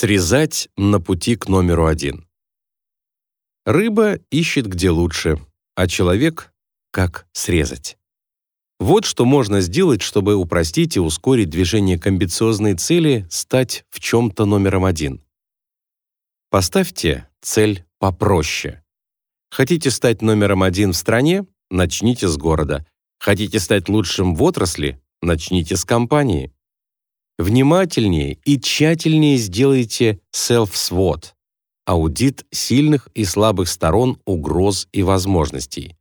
Срезать на пути к номеру один. Рыба ищет где лучше, а человек — как срезать. Вот что можно сделать, чтобы упростить и ускорить движение к амбициозной цели стать в чем-то номером один. Поставьте цель попроще. Хотите стать номером один в стране? Начните с города. Хотите стать лучшим в отрасли? Начните с компании. Внимательнее и тщательнее сделайте self-SWOT – аудит сильных и слабых сторон, угроз и возможностей.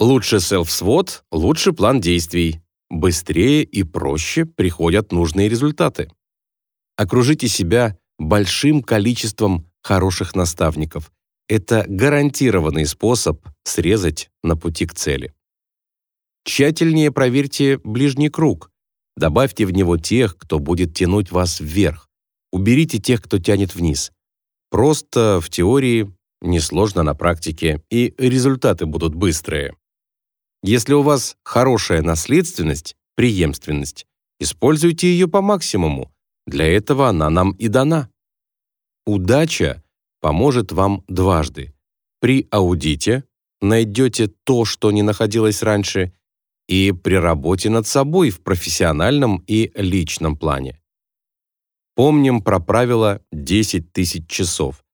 Лучше self-SWOT – лучше план действий. Быстрее и проще приходят нужные результаты. Окружите себя большим количеством хороших наставников. Это гарантированный способ срезать на пути к цели. Тщательнее проверьте ближний круг – Добавьте в него тех, кто будет тянуть вас вверх. Уберите тех, кто тянет вниз. Просто в теории, несложно на практике, и результаты будут быстрые. Если у вас хорошая наследственность, преемственность, используйте ее по максимуму. Для этого она нам и дана. Удача поможет вам дважды. При аудите найдете то, что не находилось раньше, и при работе над собой в профессиональном и личном плане. Помним про правило 10 тысяч часов.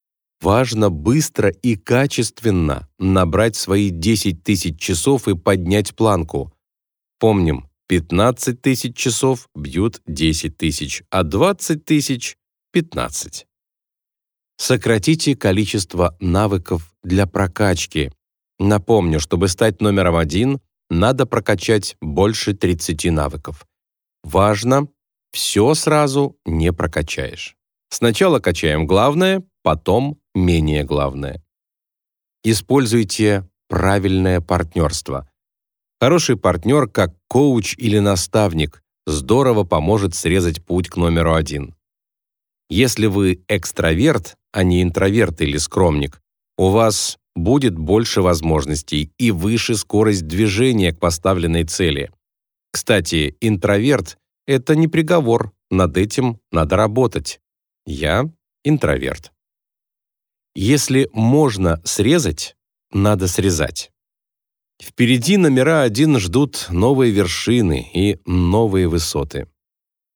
Важно быстро и качественно набрать свои 10 тысяч часов и поднять планку. Помним, 15 тысяч часов бьют 10 тысяч, а 20 тысяч — 15. Сократите количество навыков для прокачки. Напомню, чтобы стать номером один — надо прокачать больше 30 навыков. Важно, все сразу не прокачаешь. Сначала качаем главное, потом менее главное. Используйте правильное партнерство. Хороший партнер, как коуч или наставник, здорово поможет срезать путь к номеру один. Если вы экстраверт, а не интроверт или скромник, у вас будет больше возможностей и выше скорость движения к поставленной цели. Кстати, интроверт — это не приговор, над этим надо работать. Я интроверт. Если можно срезать, надо срезать. Впереди номера один ждут новые вершины и новые высоты.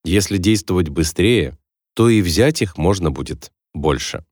Если действовать быстрее, то и взять их можно будет больше.